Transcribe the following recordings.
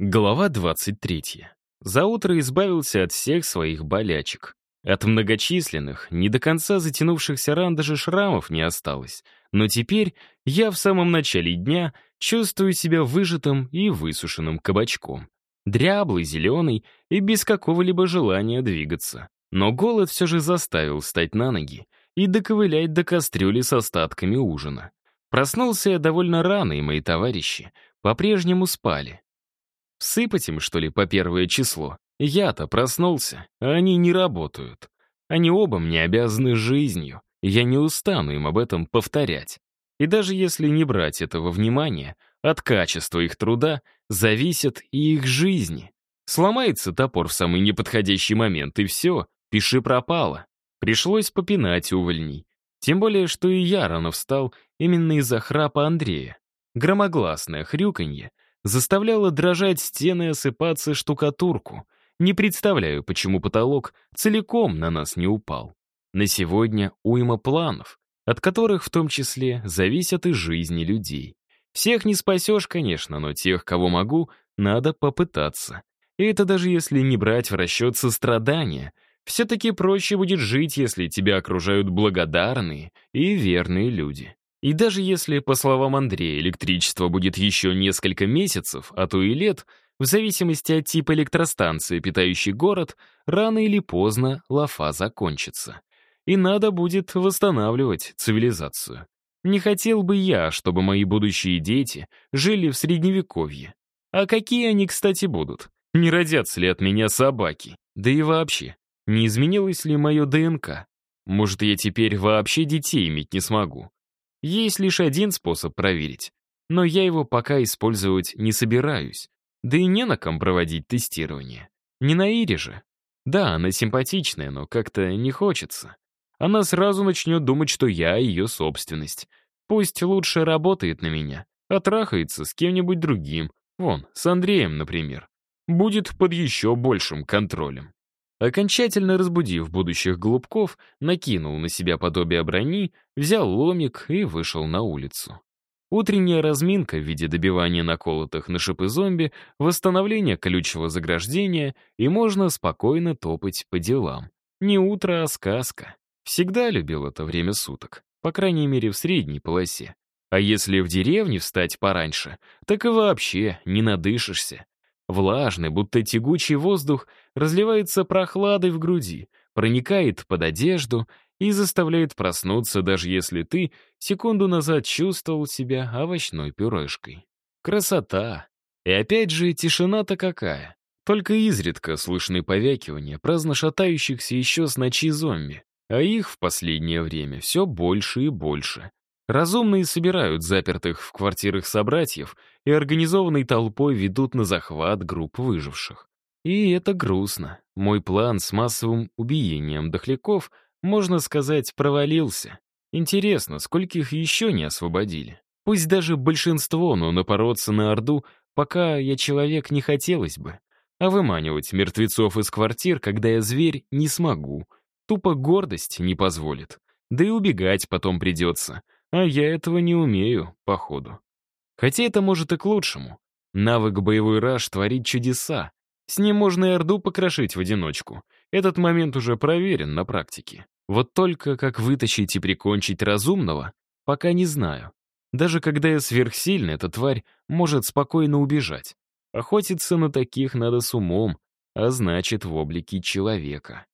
Глава 23. За утро избавился от всех своих болячек. От многочисленных, не до конца затянувшихся ран даже шрамов не осталось. Но теперь я в самом начале дня чувствую себя выжатым и высушенным кабачком. Дряблый, зеленый и без какого-либо желания двигаться. Но голод все же заставил встать на ноги и доковылять до кастрюли с остатками ужина. Проснулся я довольно рано, и мои товарищи по-прежнему спали. Сыпать им, что ли, по первое число? Я-то проснулся, а они не работают. Они оба мне обязаны жизнью, я не устану им об этом повторять. И даже если не брать этого внимания, от качества их труда зависят и их жизни. Сломается топор в самый неподходящий момент, и все, пиши пропало. Пришлось попинать увольней. Тем более, что и я рано встал именно из-за храпа Андрея. Громогласное хрюканье — заставляло дрожать стены и осыпаться штукатурку. Не представляю, почему потолок целиком на нас не упал. На сегодня уйма планов, от которых в том числе зависят и жизни людей. Всех не спасешь, конечно, но тех, кого могу, надо попытаться. И это даже если не брать в расчет сострадания. Все-таки проще будет жить, если тебя окружают благодарные и верные люди. И даже если, по словам Андрея, электричество будет еще несколько месяцев, а то и лет, в зависимости от типа электростанции, питающей город, рано или поздно лафа закончится. И надо будет восстанавливать цивилизацию. Не хотел бы я, чтобы мои будущие дети жили в Средневековье. А какие они, кстати, будут? Не родятся ли от меня собаки? Да и вообще, не изменилось ли мое ДНК? Может, я теперь вообще детей иметь не смогу? Есть лишь один способ проверить, но я его пока использовать не собираюсь. Да и не на ком проводить тестирование. Не на Ире же. Да, она симпатичная, но как-то не хочется. Она сразу начнет думать, что я ее собственность. Пусть лучше работает на меня, а трахается с кем-нибудь другим. Вон, с Андреем, например. Будет под еще большим контролем. Окончательно разбудив будущих голубков, накинул на себя подобие брони, взял ломик и вышел на улицу. Утренняя разминка в виде добивания наколотых на шипы зомби, восстановления колючего заграждения, и можно спокойно топать по делам. Не утро, а сказка. Всегда любил это время суток, по крайней мере в средней полосе. А если в деревне встать пораньше, так и вообще не надышишься. Влажный, будто тягучий воздух разливается прохладой в груди, проникает под одежду и заставляет проснуться, даже если ты секунду назад чувствовал себя овощной пюрешкой. Красота! И опять же, тишина-то какая. Только изредка слышны повякивания праздно шатающихся еще с ночи зомби, а их в последнее время все больше и больше. Разумные собирают запертых в квартирах собратьев и организованной толпой ведут на захват групп выживших. И это грустно. Мой план с массовым убиением дохляков, можно сказать, провалился. Интересно, скольких еще не освободили? Пусть даже большинство, но напороться на Орду, пока я человек, не хотелось бы. А выманивать мертвецов из квартир, когда я зверь, не смогу. Тупо гордость не позволит. Да и убегать потом придется. А я этого не умею, походу. Хотя это может и к лучшему. Навык боевой раж творит чудеса. С ним можно и Орду покрошить в одиночку. Этот момент уже проверен на практике. Вот только как вытащить и прикончить разумного, пока не знаю. Даже когда я сверхсильный, эта тварь может спокойно убежать. Охотиться на таких надо с умом, а значит, в облике человека.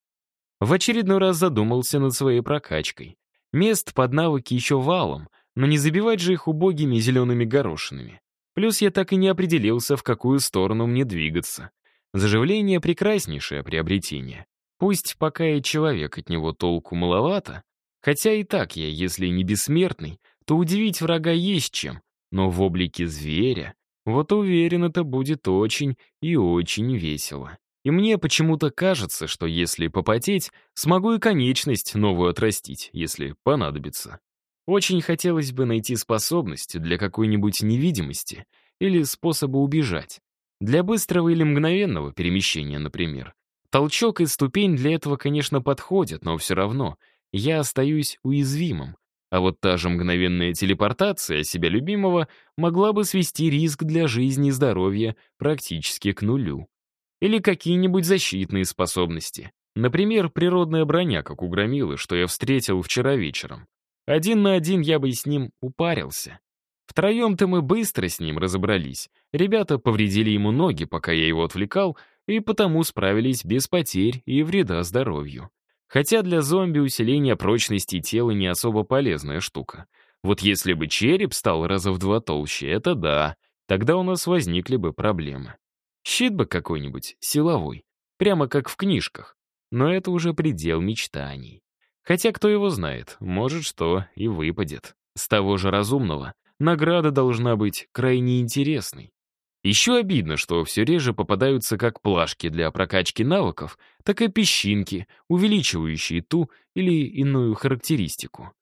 В очередной раз задумался над своей прокачкой. Мест под навыки еще валом, но не забивать же их убогими зелеными горошинами. Плюс я так и не определился, в какую сторону мне двигаться. Заживление — прекраснейшее приобретение. Пусть пока и человек от него толку маловато, хотя и так я, если не бессмертный, то удивить врага есть чем, но в облике зверя, вот уверен, это будет очень и очень весело. И мне почему-то кажется, что если попотеть, смогу и конечность новую отрастить, если понадобится. Очень хотелось бы найти способность для какой-нибудь невидимости или способа убежать. Для быстрого или мгновенного перемещения, например. Толчок и ступень для этого, конечно, подходят, но все равно я остаюсь уязвимым. А вот та же мгновенная телепортация себя любимого могла бы свести риск для жизни и здоровья практически к нулю. Или какие-нибудь защитные способности. Например, природная броня, как у Громилы, что я встретил вчера вечером. Один на один я бы с ним упарился. Втроем-то мы быстро с ним разобрались. Ребята повредили ему ноги, пока я его отвлекал, и потому справились без потерь и вреда здоровью. Хотя для зомби усиление прочности тела не особо полезная штука. Вот если бы череп стал раза в два толще, это да, тогда у нас возникли бы проблемы. Щит бы какой-нибудь, силовой, прямо как в книжках. Но это уже предел мечтаний. Хотя кто его знает, может, что и выпадет. С того же разумного награда должна быть крайне интересной. Еще обидно, что все реже попадаются как плашки для прокачки навыков, так и песчинки, увеличивающие ту или иную характеристику.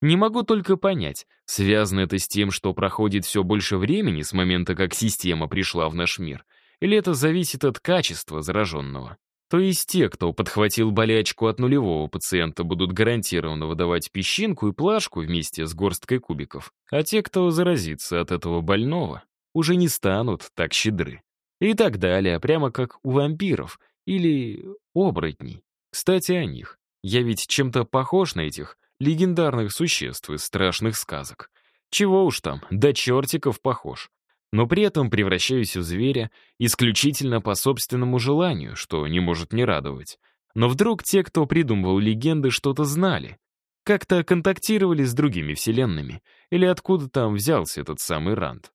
Не могу только понять, связано это с тем, что проходит все больше времени с момента, как система пришла в наш мир, или это зависит от качества зараженного. То есть те, кто подхватил болячку от нулевого пациента, будут гарантированно выдавать песчинку и плашку вместе с горсткой кубиков, а те, кто заразится от этого больного, уже не станут так щедры. И так далее, прямо как у вампиров или оборотней. Кстати, о них. Я ведь чем-то похож на этих легендарных существ из страшных сказок. Чего уж там, до чертиков похож. Но при этом превращаюсь в зверя исключительно по собственному желанию, что не может не радовать. Но вдруг те, кто придумывал легенды, что-то знали. Как-то контактировали с другими вселенными, или откуда там взялся этот самый Ранд.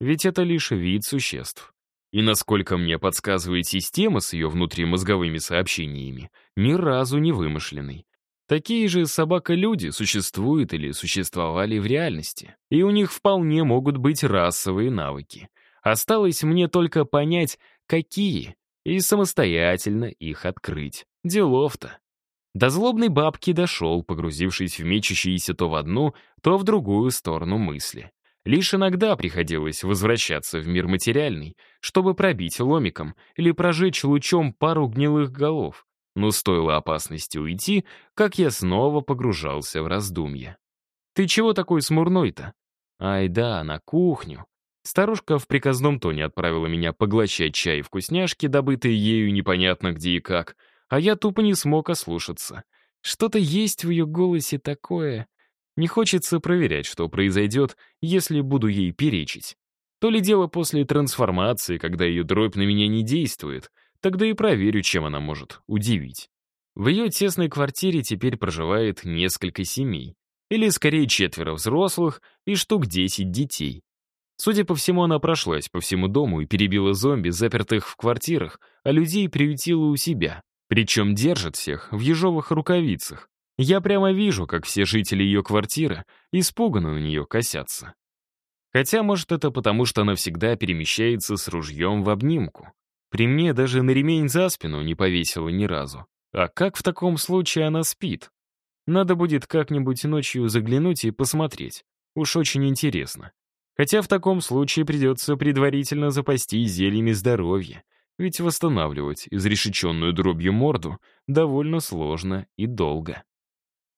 Ведь это лишь вид существ. И насколько мне подсказывает система с ее внутримозговыми сообщениями, ни разу не вымышленный. Такие же собака-люди существуют или существовали в реальности, и у них вполне могут быть расовые навыки. Осталось мне только понять, какие, и самостоятельно их открыть. Делов-то. До злобной бабки дошел, погрузившись в мечущиеся то в одну, то в другую сторону мысли. Лишь иногда приходилось возвращаться в мир материальный, чтобы пробить ломиком или прожечь лучом пару гнилых голов. Но стоило опасности уйти, как я снова погружался в раздумья. «Ты чего такой смурной-то?» «Ай да, на кухню». Старушка в приказном тоне отправила меня поглощать чай и вкусняшки, добытые ею непонятно где и как, а я тупо не смог ослушаться. Что-то есть в ее голосе такое, не хочется проверять, что произойдет, если буду ей перечить. То ли дело после трансформации, когда ее дробь на меня не действует, тогда и проверю, чем она может удивить. В ее тесной квартире теперь проживает несколько семей. Или скорее четверо взрослых и штук 10 детей. Судя по всему, она прошлась по всему дому и перебила зомби, запертых в квартирах, а людей приютила у себя. Причем держит всех в ежовых рукавицах. Я прямо вижу, как все жители ее квартиры испуганно на нее косятся. Хотя, может, это потому, что она всегда перемещается с ружьем в обнимку. При мне даже на ремень за спину не повесила ни разу. А как в таком случае она спит? Надо будет как-нибудь ночью заглянуть и посмотреть. Уж очень интересно. Хотя в таком случае придется предварительно запастись зельями здоровья, ведь восстанавливать изрешеченную дробью морду довольно сложно и долго.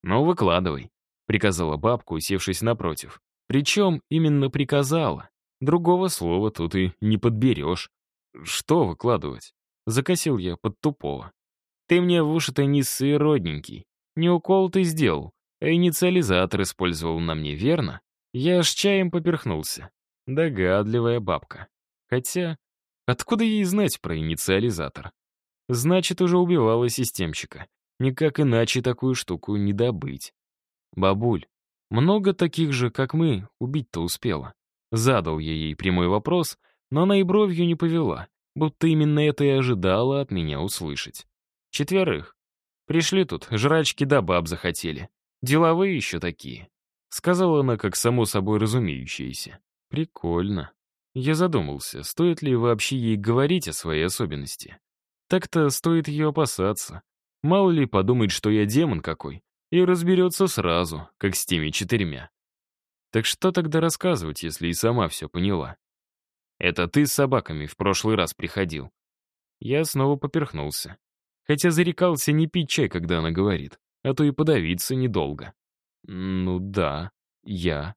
«Ну, выкладывай», — приказала бабка, усевшись напротив. Причем именно приказала. Другого слова тут и не подберешь. «Что выкладывать?» — закосил я под тупого. «Ты мне в уши-то не ссы, родненький. Не укол ты сделал, а инициализатор использовал на мне, верно?» Я аж чаем поперхнулся. Догадливая бабка. Хотя, откуда ей знать про инициализатор? Значит, уже убивала системщика. Никак иначе такую штуку не добыть. Бабуль, много таких же, как мы, убить-то успела. Задал я ей прямой вопрос, но она и бровью не повела, будто именно это и ожидала от меня услышать. Четверых. Пришли тут, жрачки да баб захотели. Деловые еще такие. Сказала она, как само собой разумеющееся. Прикольно. Я задумался, стоит ли вообще ей говорить о своей особенности. Так-то стоит ее опасаться. Мало ли подумает, что я демон какой, и разберется сразу, как с теми четырьмя. Так что тогда рассказывать, если и сама все поняла? Это ты с собаками в прошлый раз приходил. Я снова поперхнулся. Хотя зарекался не пить чай, когда она говорит, а то и подавиться недолго. Ну да, я.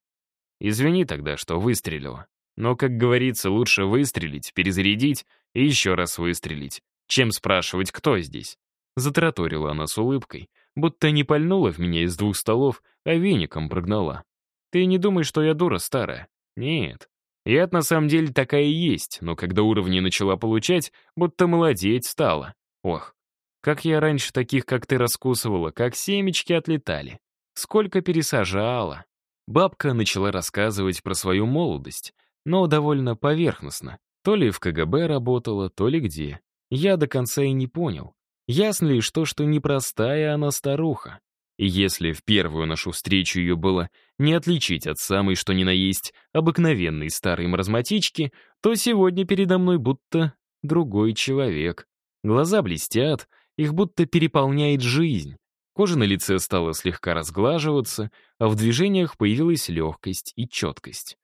Извини тогда, что выстрелила. Но, как говорится, лучше выстрелить, перезарядить и еще раз выстрелить, чем спрашивать, кто здесь. Затраторила она с улыбкой, будто не пальнула в меня из двух столов, а веником прогнала. Ты не думай, что я дура старая. Нет. Я на самом деле такая и есть, но когда уровни начала получать, будто молодеть стала. Ох, как я раньше таких, как ты, раскусывала, как семечки отлетали. Сколько пересажала. Бабка начала рассказывать про свою молодость, но довольно поверхностно. То ли в КГБ работала, то ли где. Я до конца и не понял. Ясно лишь то, что непростая она старуха. Если в первую нашу встречу ее было не отличить от самой что ни на есть обыкновенной старой маразматички, то сегодня передо мной будто другой человек. Глаза блестят, их будто переполняет жизнь. Кожа на лице стала слегка разглаживаться, а в движениях появилась легкость и четкость.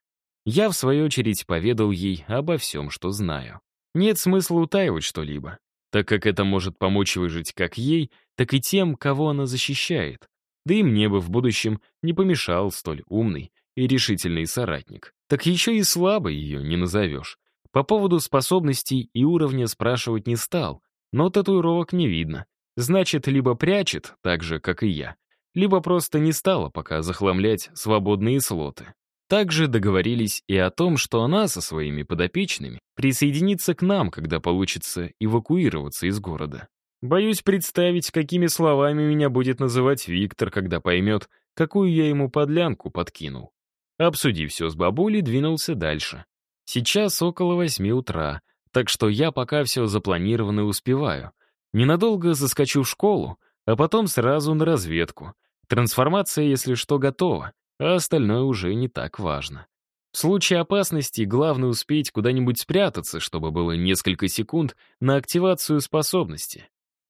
Я, в свою очередь, поведал ей обо всем, что знаю. Нет смысла утаивать что-либо, так как это может помочь выжить как ей, так и тем, кого она защищает. Да и мне бы в будущем не помешал столь умный и решительный соратник. Так еще и слабо ее не назовешь. По поводу способностей и уровня спрашивать не стал, но татуировок не видно. Значит, либо прячет, так же, как и я, либо просто не стала пока захламлять свободные слоты. Также договорились и о том, что она со своими подопечными присоединится к нам, когда получится эвакуироваться из города. Боюсь представить, какими словами меня будет называть Виктор, когда поймет, какую я ему подлянку подкинул. Обсудив все с бабулей, двинулся дальше. Сейчас около восьми утра, так что я пока все запланированно успеваю. Ненадолго заскочу в школу, а потом сразу на разведку. Трансформация, если что, готова, а остальное уже не так важно. В случае опасности главное успеть куда-нибудь спрятаться, чтобы было несколько секунд на активацию способности.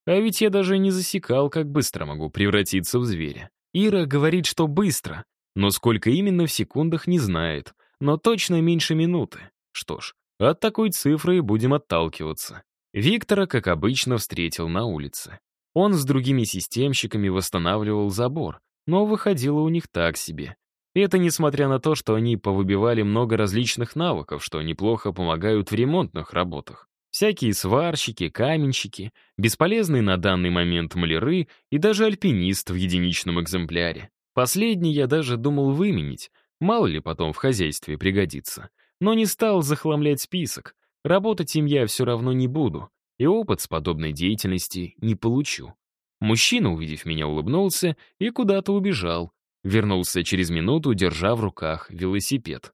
А ведь я даже не засекал, как быстро могу превратиться в зверя. Ира говорит, что быстро, но сколько именно в секундах не знает, но точно меньше минуты. Что ж, от такой цифры будем отталкиваться. Виктора, как обычно, встретил на улице. Он с другими системщиками восстанавливал забор, но выходило у них так себе. Это несмотря на то, что они повыбивали много различных навыков, что неплохо помогают в ремонтных работах. Всякие сварщики, каменщики, бесполезные на данный момент маляры и даже альпинист в единичном экземпляре. Последний я даже думал выменить, мало ли потом в хозяйстве пригодится но не стал захламлять список. Работать им я все равно не буду, и опыт с подобной деятельности не получу. Мужчина, увидев меня, улыбнулся и куда-то убежал. Вернулся через минуту, держа в руках велосипед.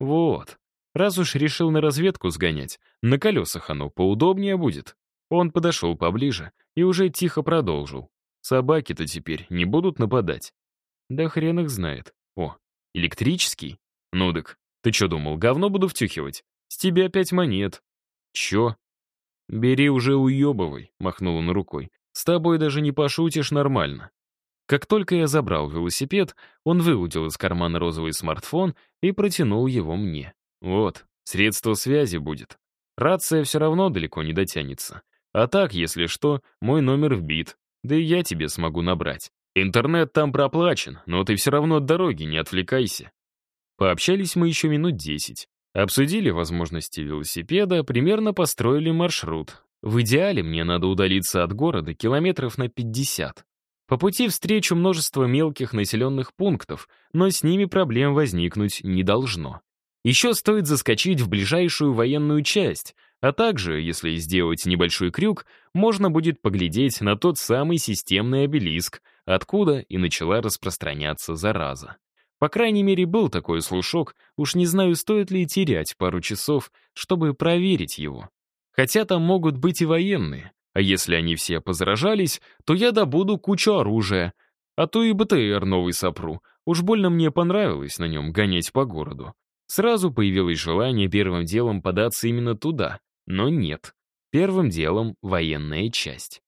Вот. Раз уж решил на разведку сгонять, на колесах оно поудобнее будет. Он подошел поближе и уже тихо продолжил. Собаки-то теперь не будут нападать. Да хрен их знает. О, электрический? Ну дак, ты что думал, говно буду втюхивать? С тебя пять монет. Чё? Бери уже уёбывай, махнул он рукой. С тобой даже не пошутишь нормально. Как только я забрал велосипед, он выудил из кармана розовый смартфон и протянул его мне. Вот, средство связи будет. Рация все равно далеко не дотянется. А так, если что, мой номер вбит, да и я тебе смогу набрать. Интернет там проплачен, но ты все равно от дороги не отвлекайся. Пообщались мы еще минут десять. Обсудили возможности велосипеда, примерно построили маршрут. В идеале мне надо удалиться от города километров на 50. По пути встречу множество мелких населенных пунктов, но с ними проблем возникнуть не должно. Еще стоит заскочить в ближайшую военную часть, а также, если сделать небольшой крюк, можно будет поглядеть на тот самый системный обелиск, откуда и начала распространяться зараза. По крайней мере, был такой слушок, уж не знаю, стоит ли терять пару часов, чтобы проверить его. Хотя там могут быть и военные, а если они все позаражались, то я добуду кучу оружия, а то и БТР новый сопру. Уж больно мне понравилось на нем гонять по городу. Сразу появилось желание первым делом податься именно туда, но нет. Первым делом военная часть.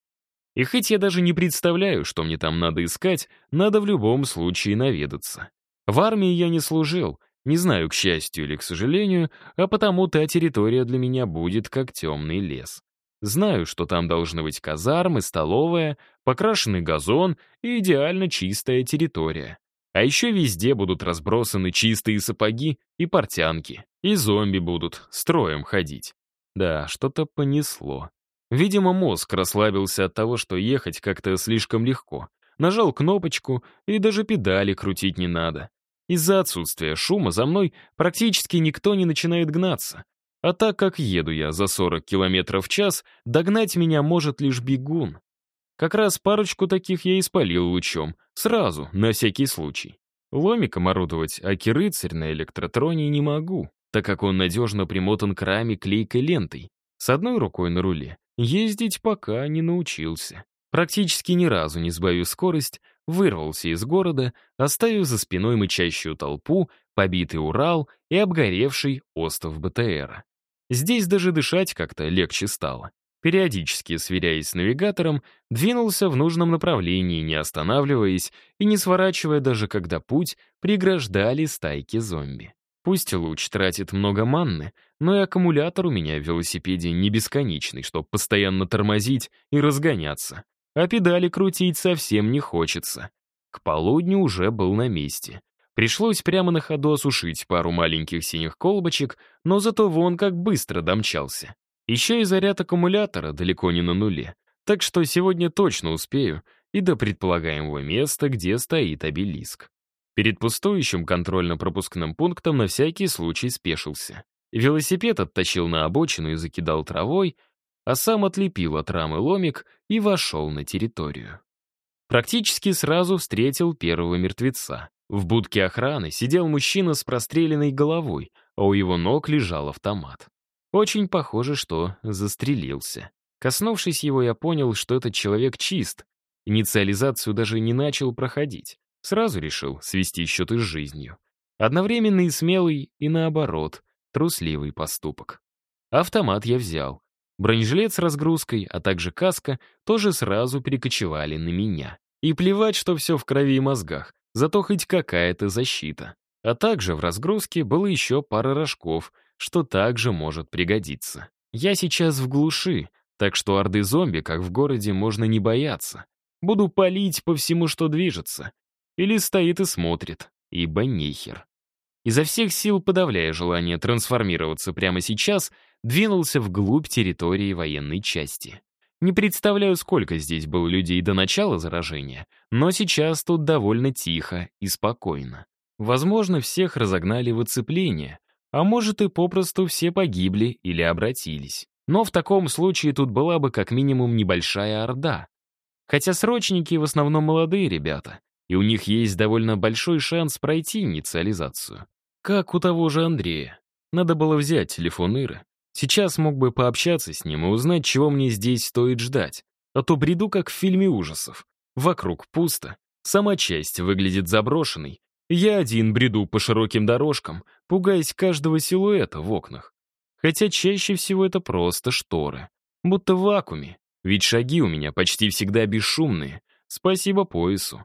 И хоть я даже не представляю, что мне там надо искать, надо в любом случае наведаться. В армии я не служил, не знаю, к счастью или к сожалению, а потому та территория для меня будет как темный лес. Знаю, что там должны быть казармы, столовая, покрашенный газон и идеально чистая территория. А еще везде будут разбросаны чистые сапоги и портянки. И зомби будут строем ходить. Да, что-то понесло. Видимо, мозг расслабился от того, что ехать как-то слишком легко. Нажал кнопочку, и даже педали крутить не надо. Из-за отсутствия шума за мной практически никто не начинает гнаться. А так как еду я за 40 км в час, догнать меня может лишь бегун. Как раз парочку таких я испалил лучом, сразу, на всякий случай. Ломиком орудовать Аки-рыцарь на электротроне не могу, так как он надежно примотан к раме клейкой лентой. С одной рукой на руле. Ездить пока не научился. Практически ни разу не сбавив скорость, вырвался из города, оставив за спиной мычащую толпу, побитый Урал и обгоревший остов БТРа. Здесь даже дышать как-то легче стало. Периодически, сверяясь с навигатором, двинулся в нужном направлении, не останавливаясь и не сворачивая даже когда путь преграждали стайки зомби. Пусть луч тратит много манны, но и аккумулятор у меня в велосипеде не бесконечный, чтобы постоянно тормозить и разгоняться а педали крутить совсем не хочется. К полудню уже был на месте. Пришлось прямо на ходу осушить пару маленьких синих колбочек, но зато вон как быстро домчался. Еще и заряд аккумулятора далеко не на нуле, так что сегодня точно успею и до предполагаемого места, где стоит обелиск. Перед пустующим контрольно-пропускным пунктом на всякий случай спешился. Велосипед оттащил на обочину и закидал травой, а сам отлепил от рамы ломик и вошел на территорию. Практически сразу встретил первого мертвеца. В будке охраны сидел мужчина с простреленной головой, а у его ног лежал автомат. Очень похоже, что застрелился. Коснувшись его, я понял, что этот человек чист. Инициализацию даже не начал проходить. Сразу решил свести счеты с жизнью. Одновременно и смелый, и наоборот, трусливый поступок. Автомат я взял, Бронежилет с разгрузкой, а также каска тоже сразу перекочевали на меня. И плевать, что все в крови и мозгах, зато хоть какая-то защита. А также в разгрузке было еще пара рожков, что также может пригодиться. Я сейчас в глуши, так что орды зомби, как в городе, можно не бояться. Буду палить по всему, что движется. Или стоит и смотрит, ибо нехер. Изо всех сил подавляя желание трансформироваться прямо сейчас — двинулся вглубь территории военной части. Не представляю, сколько здесь было людей до начала заражения, но сейчас тут довольно тихо и спокойно. Возможно, всех разогнали в оцепление, а может и попросту все погибли или обратились. Но в таком случае тут была бы как минимум небольшая орда. Хотя срочники в основном молодые ребята, и у них есть довольно большой шанс пройти инициализацию. Как у того же Андрея. Надо было взять телефон Иры Сейчас мог бы пообщаться с ним и узнать, чего мне здесь стоит ждать. А то бреду, как в фильме ужасов. Вокруг пусто, сама часть выглядит заброшенной. Я один бреду по широким дорожкам, пугаясь каждого силуэта в окнах. Хотя чаще всего это просто шторы. Будто в вакууме. Ведь шаги у меня почти всегда бесшумные. Спасибо поясу.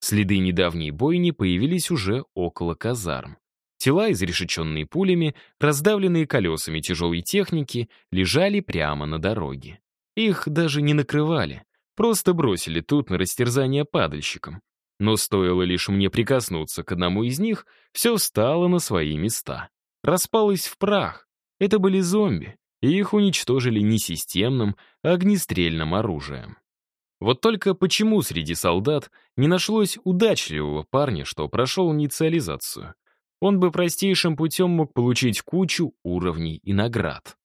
Следы недавней бойни появились уже около казарм. Тела, изрешеченные пулями, раздавленные колесами тяжелой техники, лежали прямо на дороге. Их даже не накрывали, просто бросили тут на растерзание падальщикам. Но стоило лишь мне прикоснуться к одному из них, все встало на свои места. Распалось в прах. Это были зомби, и их уничтожили не системным, а огнестрельным оружием. Вот только почему среди солдат не нашлось удачливого парня, что прошел инициализацию? он бы простейшим путем мог получить кучу уровней и наград.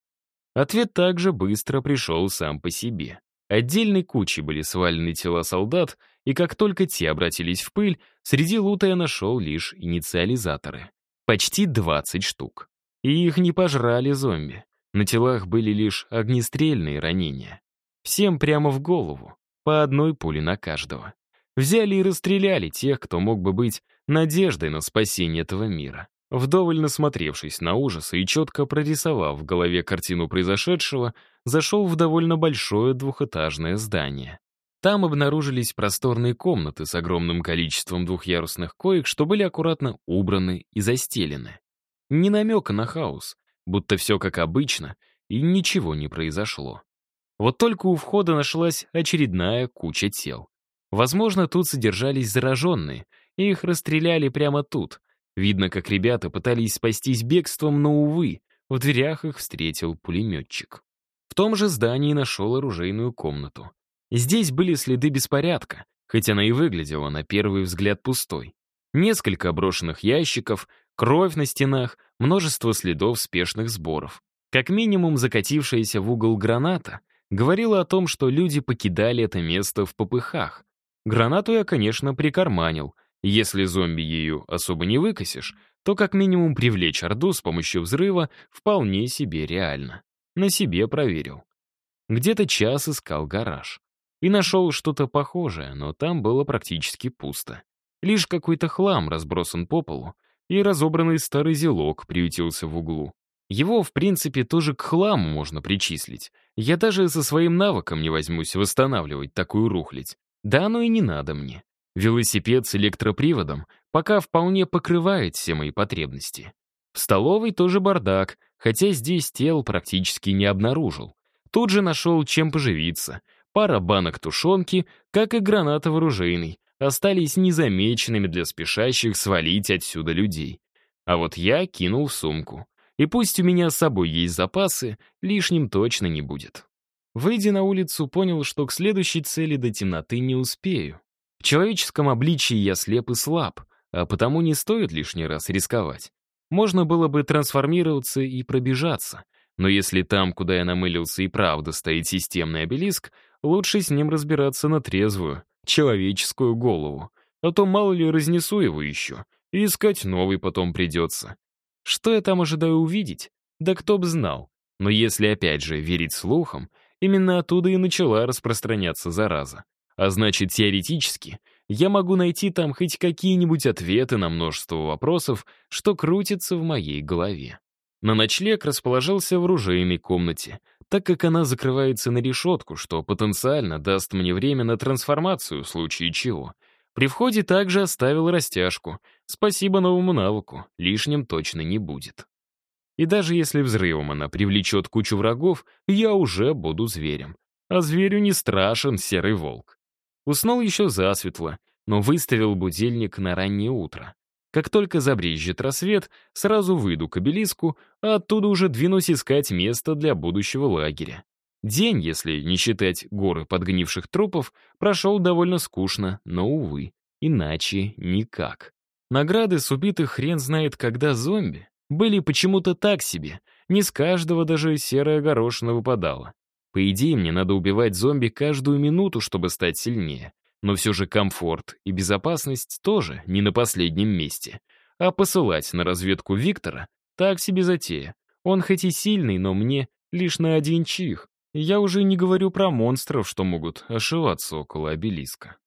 Ответ также быстро пришел сам по себе. Отдельной кучей были свалены тела солдат, и как только те обратились в пыль, среди лута я нашел лишь инициализаторы. Почти 20 штук. И их не пожрали зомби. На телах были лишь огнестрельные ранения. Всем прямо в голову, по одной пуле на каждого. Взяли и расстреляли тех, кто мог бы быть надеждой на спасение этого мира. Вдоволь насмотревшись на ужасы и четко прорисовав в голове картину произошедшего, зашел в довольно большое двухэтажное здание. Там обнаружились просторные комнаты с огромным количеством двухъярусных коек, что были аккуратно убраны и застелены. Ни намека на хаос, будто все как обычно, и ничего не произошло. Вот только у входа нашлась очередная куча тел. Возможно, тут содержались зараженные, и их расстреляли прямо тут. Видно, как ребята пытались спастись бегством, но, увы, в дверях их встретил пулеметчик. В том же здании нашел оружейную комнату. Здесь были следы беспорядка, хоть она и выглядела на первый взгляд пустой. Несколько брошенных ящиков, кровь на стенах, множество следов спешных сборов. Как минимум закатившаяся в угол граната говорила о том, что люди покидали это место в попыхах. Гранату я, конечно, прикарманил. Если зомби ею особо не выкосишь, то как минимум привлечь Орду с помощью взрыва вполне себе реально. На себе проверил. Где-то час искал гараж. И нашел что-то похожее, но там было практически пусто. Лишь какой-то хлам разбросан по полу, и разобранный старый зелок приютился в углу. Его, в принципе, тоже к хламу можно причислить. Я даже со своим навыком не возьмусь восстанавливать такую рухлядь. Да оно и не надо мне. Велосипед с электроприводом пока вполне покрывает все мои потребности. В столовой тоже бардак, хотя здесь тел практически не обнаружил. Тут же нашел чем поживиться. Пара банок тушенки, как и граната вооружейный, остались незамеченными для спешащих свалить отсюда людей. А вот я кинул сумку. И пусть у меня с собой есть запасы, лишним точно не будет. Выйдя на улицу, понял, что к следующей цели до темноты не успею. В человеческом обличии я слеп и слаб, а потому не стоит лишний раз рисковать. Можно было бы трансформироваться и пробежаться, но если там, куда я намылился, и правда стоит системный обелиск, лучше с ним разбираться на трезвую, человеческую голову, а то мало ли разнесу его еще, и искать новый потом придется. Что я там ожидаю увидеть? Да кто б знал. Но если опять же верить слухам, именно оттуда и начала распространяться зараза. А значит, теоретически, я могу найти там хоть какие-нибудь ответы на множество вопросов, что крутится в моей голове. На ночлег расположился в оружейной комнате, так как она закрывается на решетку, что потенциально даст мне время на трансформацию в случае чего. При входе также оставил растяжку. Спасибо новому навыку, лишним точно не будет. И даже если взрывом она привлечет кучу врагов, я уже буду зверем. А зверю не страшен серый волк. Уснул еще засветло, но выставил будильник на раннее утро. Как только забрежет рассвет, сразу выйду к обелиску, а оттуда уже двинусь искать место для будущего лагеря. День, если не считать горы подгнивших трупов, прошел довольно скучно, но, увы, иначе никак. Награды с убитых хрен знает когда зомби были почему-то так себе, не с каждого даже серая горошина выпадала. По идее, мне надо убивать зомби каждую минуту, чтобы стать сильнее. Но все же комфорт и безопасность тоже не на последнем месте. А посылать на разведку Виктора — так себе затея. Он хоть и сильный, но мне лишь на один чих. Я уже не говорю про монстров, что могут ошиваться около обелиска.